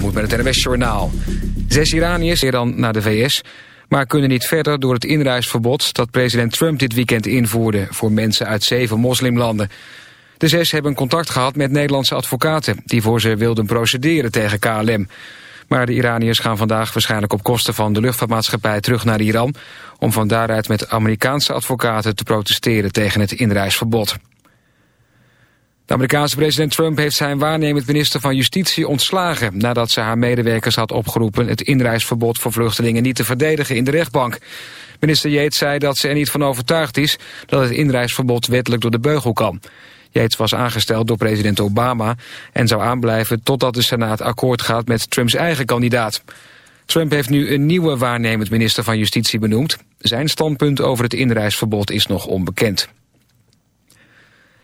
moet met het NWS Journaal. Zes Iraniërs dan naar de VS, maar kunnen niet verder door het inreisverbod... dat president Trump dit weekend invoerde voor mensen uit zeven moslimlanden. De zes hebben contact gehad met Nederlandse advocaten... die voor ze wilden procederen tegen KLM. Maar de Iraniërs gaan vandaag waarschijnlijk op kosten van de luchtvaartmaatschappij terug naar Iran... om van daaruit met Amerikaanse advocaten te protesteren tegen het inreisverbod. De Amerikaanse president Trump heeft zijn waarnemend minister van Justitie ontslagen... nadat ze haar medewerkers had opgeroepen het inreisverbod voor vluchtelingen niet te verdedigen in de rechtbank. Minister Yates zei dat ze er niet van overtuigd is dat het inreisverbod wettelijk door de beugel kan. Yates was aangesteld door president Obama en zou aanblijven totdat de Senaat akkoord gaat met Trumps eigen kandidaat. Trump heeft nu een nieuwe waarnemend minister van Justitie benoemd. Zijn standpunt over het inreisverbod is nog onbekend.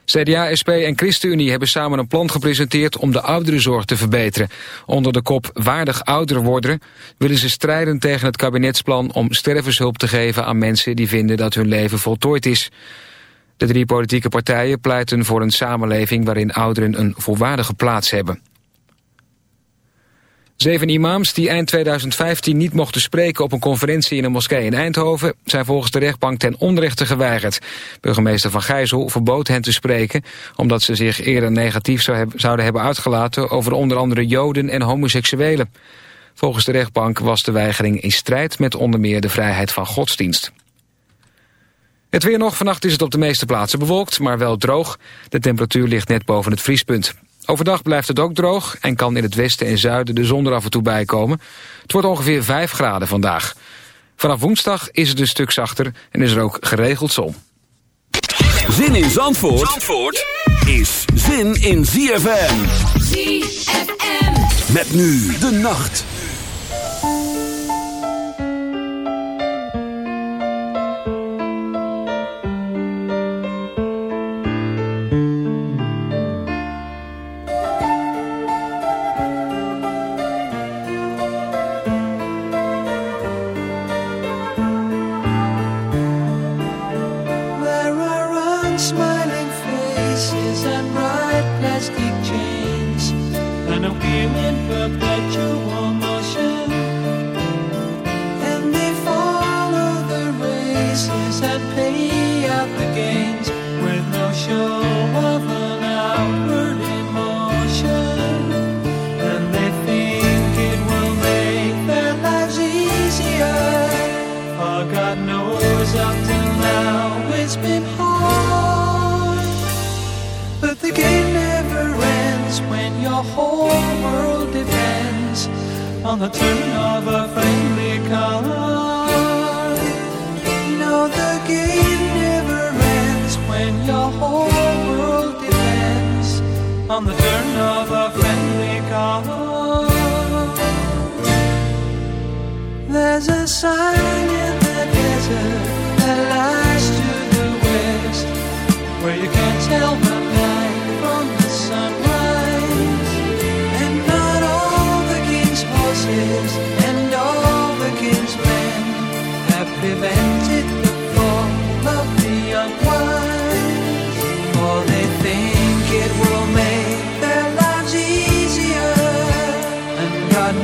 CDA, SP en ChristenUnie hebben samen een plan gepresenteerd om de ouderenzorg te verbeteren. Onder de kop waardig ouder worden willen ze strijden tegen het kabinetsplan om stervenshulp te geven aan mensen die vinden dat hun leven voltooid is. De drie politieke partijen pleiten voor een samenleving waarin ouderen een volwaardige plaats hebben. Zeven imams die eind 2015 niet mochten spreken op een conferentie in een moskee in Eindhoven zijn volgens de rechtbank ten onrechte geweigerd. Burgemeester Van Gijzel verbood hen te spreken omdat ze zich eerder negatief zouden hebben uitgelaten over onder andere joden en homoseksuelen. Volgens de rechtbank was de weigering in strijd met onder meer de vrijheid van godsdienst. Het weer nog. Vannacht is het op de meeste plaatsen bewolkt, maar wel droog. De temperatuur ligt net boven het vriespunt. Overdag blijft het ook droog en kan in het westen en zuiden de zon er af en toe bij komen. Het wordt ongeveer 5 graden vandaag. Vanaf woensdag is het een stuk zachter en is er ook geregeld zon. Zin in Zandvoort, Zandvoort is zin in ZFM. ZFM. Met nu de nacht.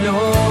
know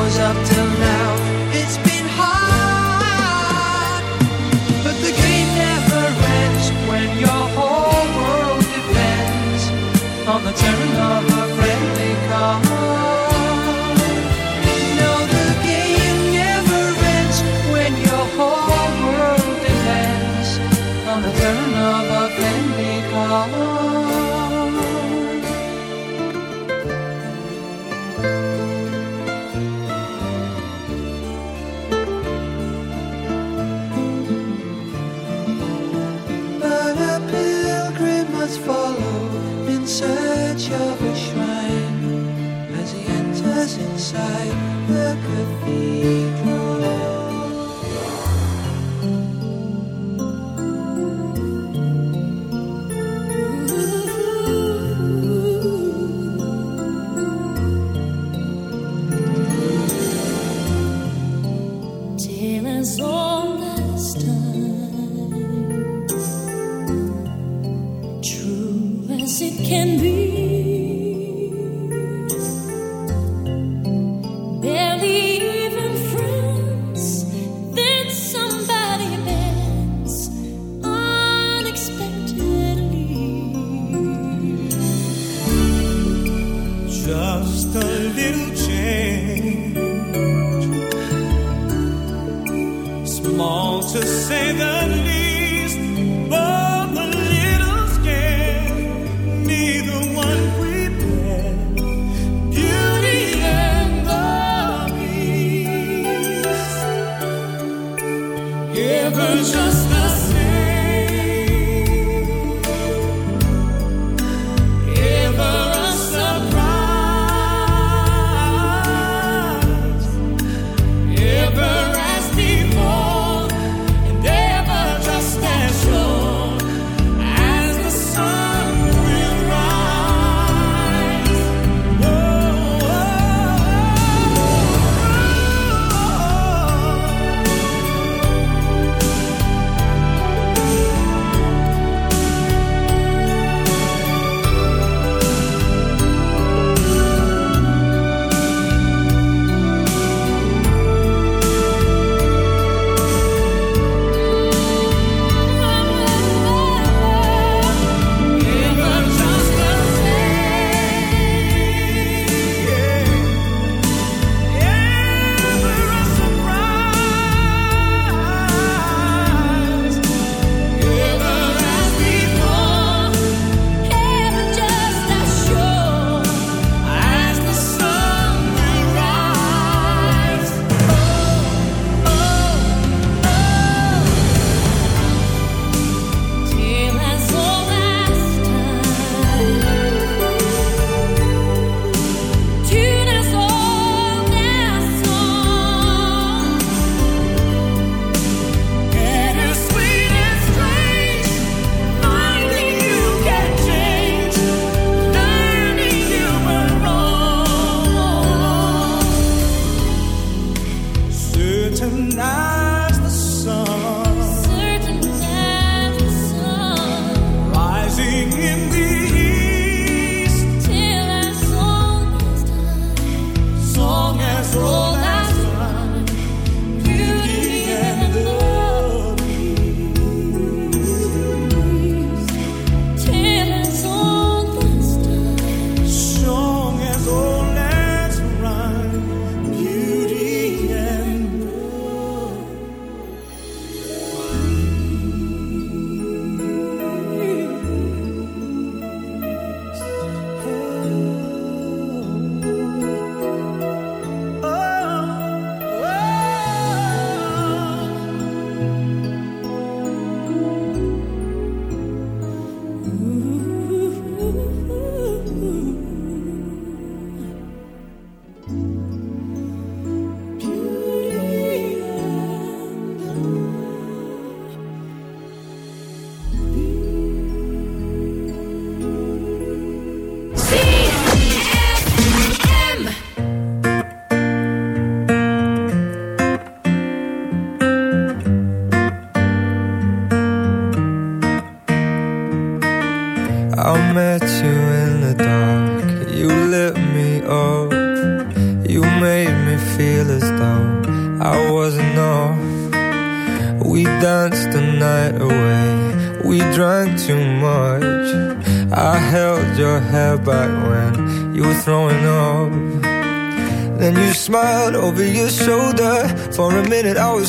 understand.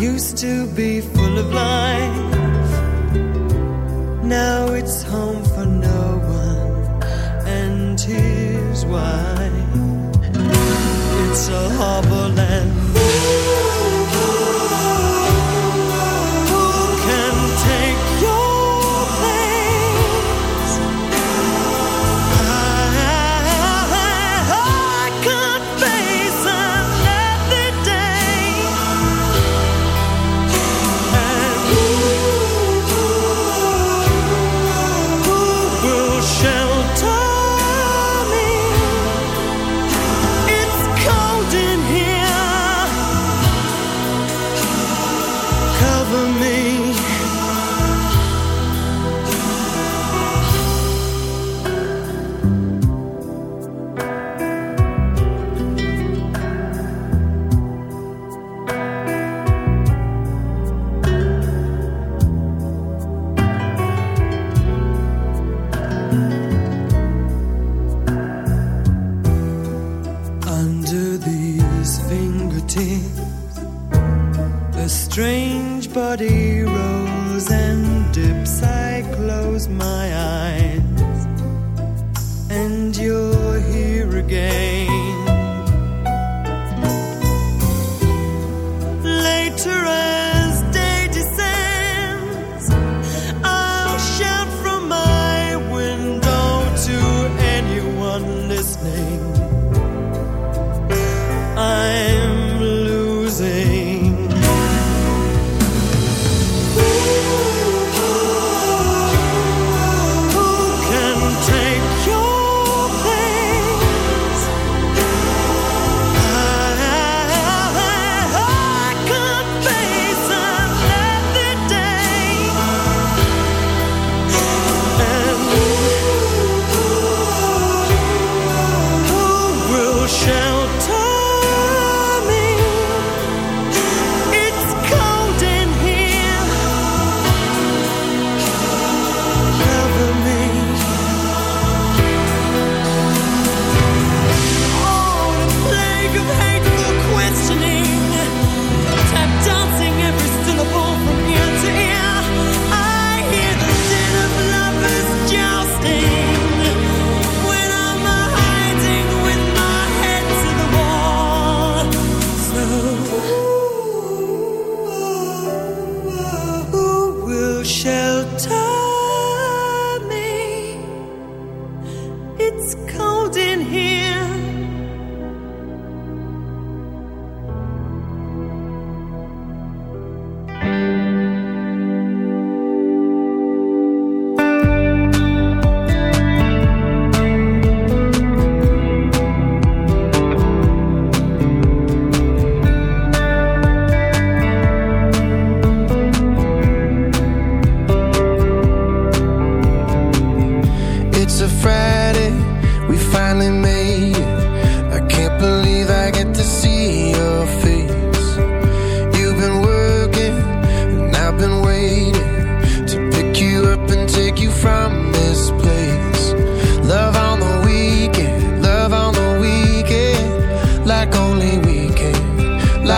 used to be full of life. Now it's home for no one, and here's why. It's a harbor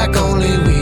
like only we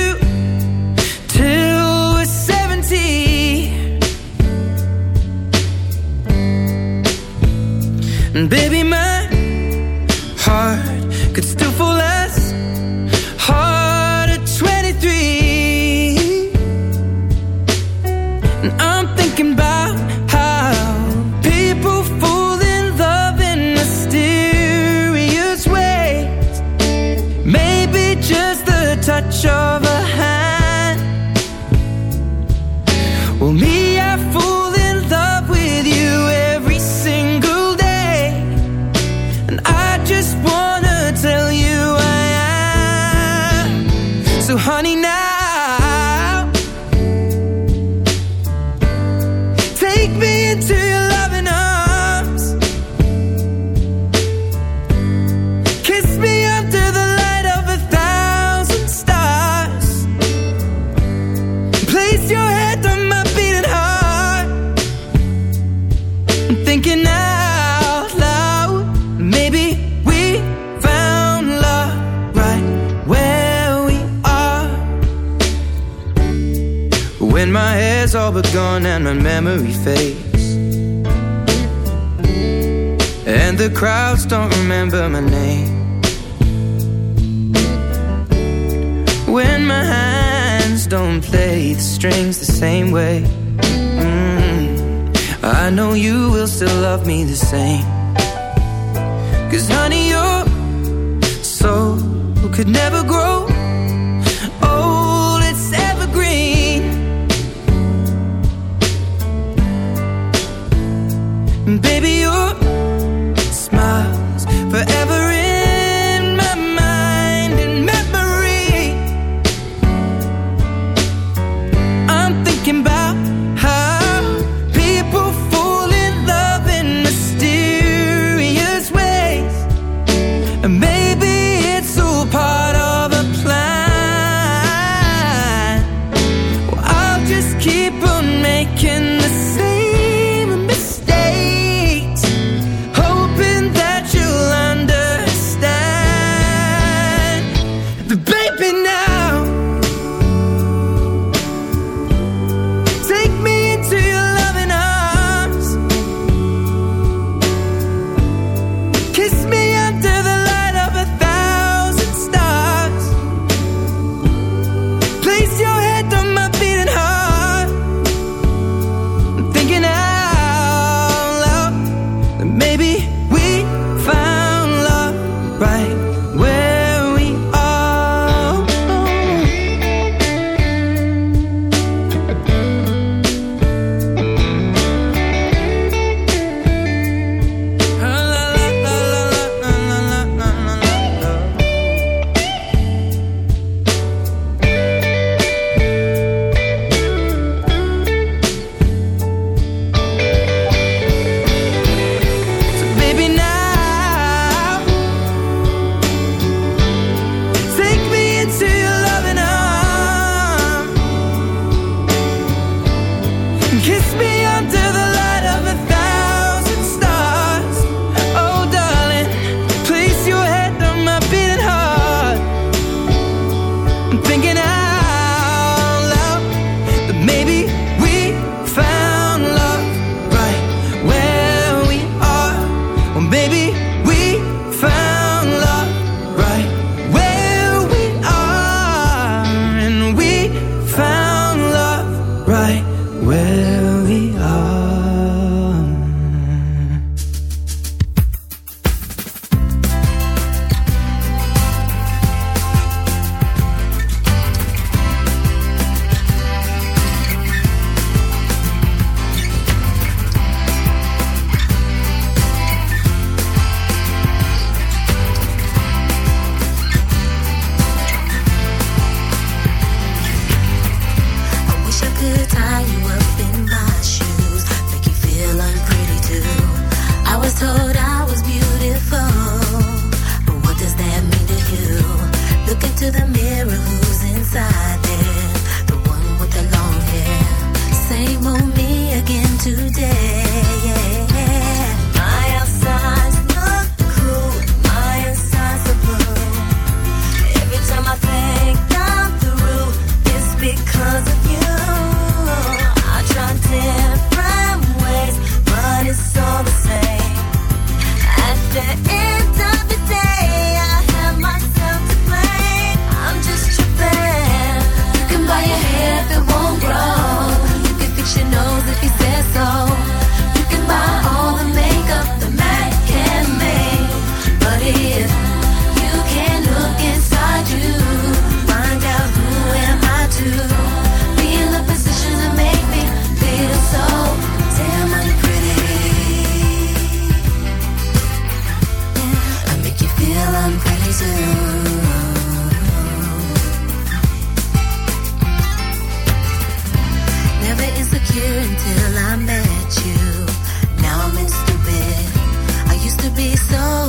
And baby,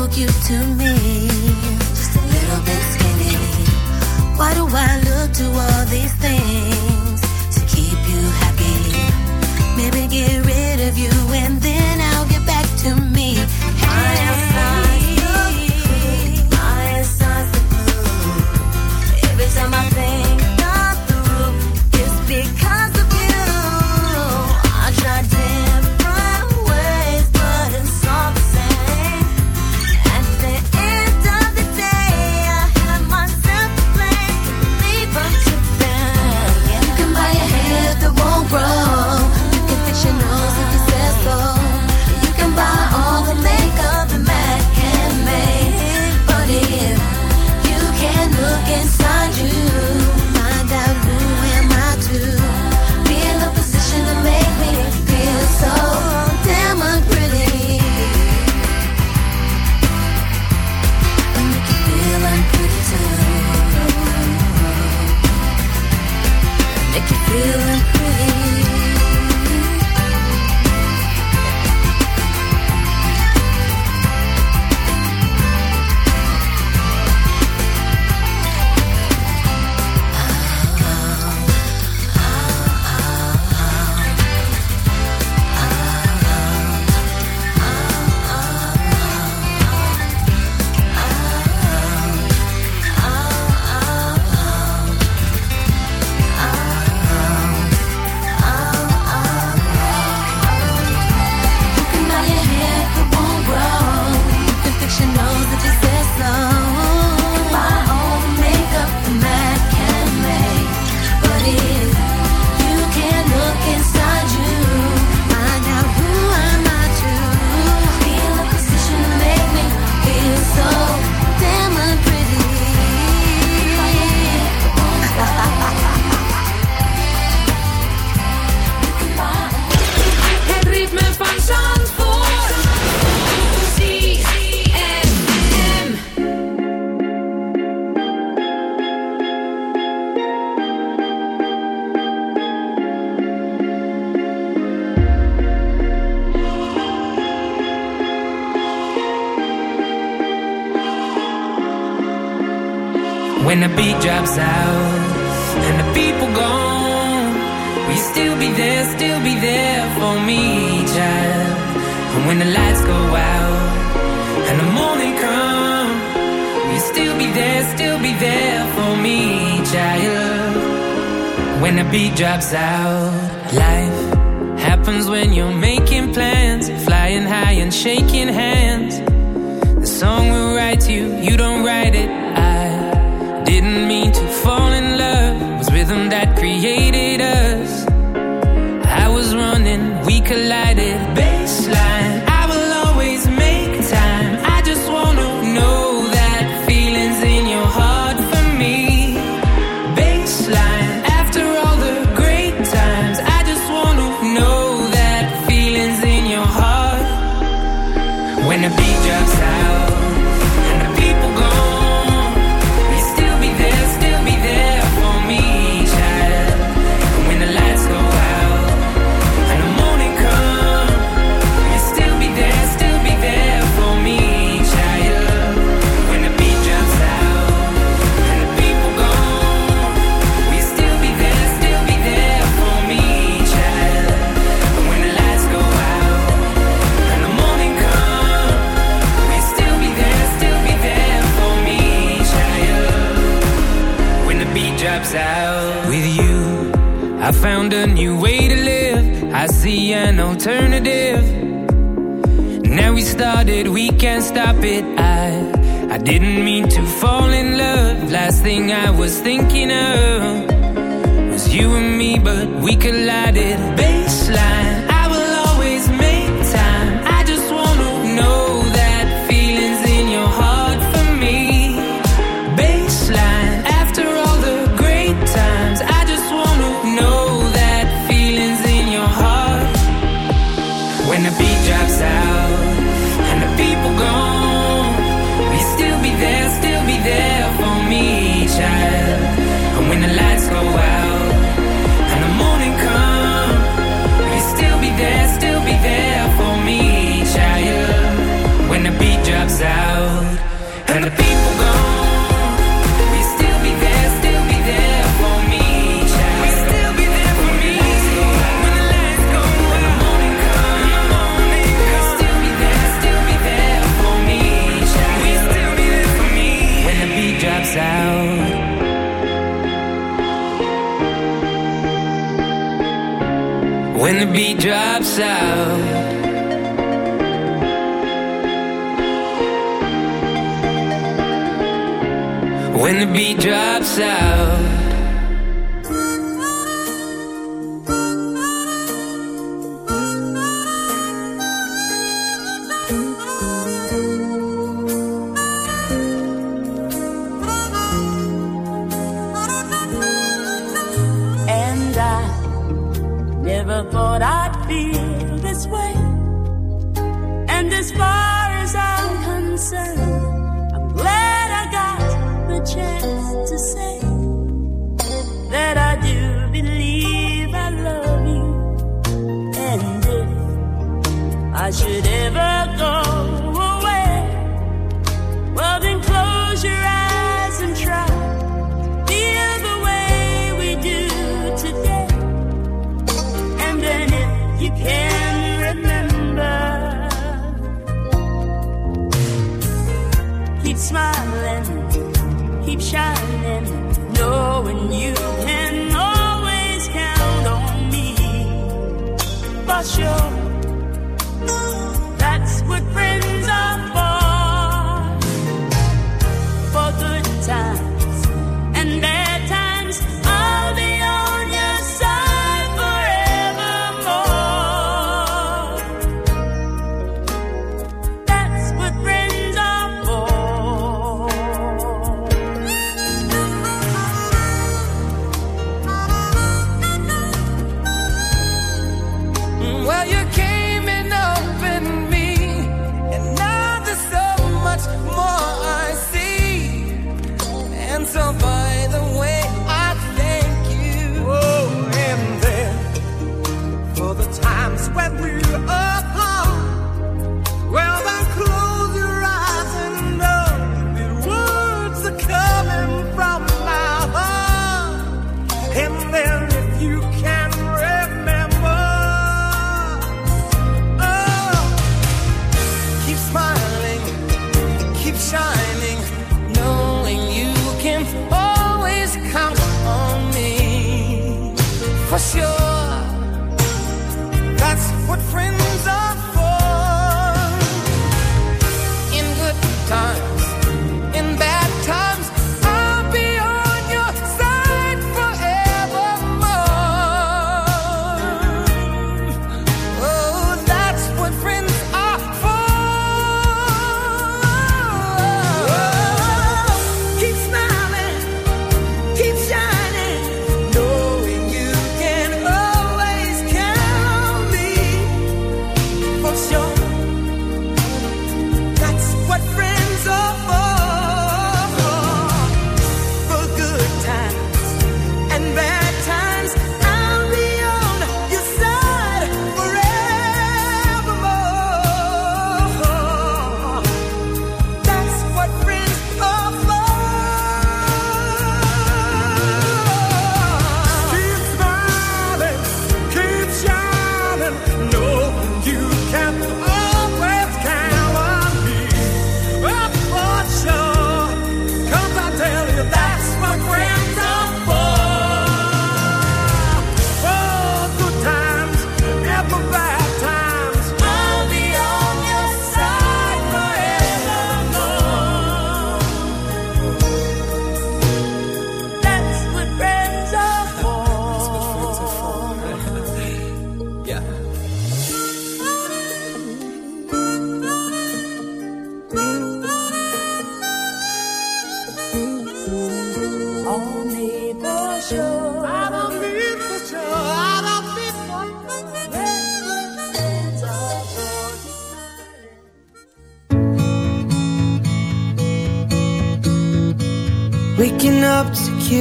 cute to me.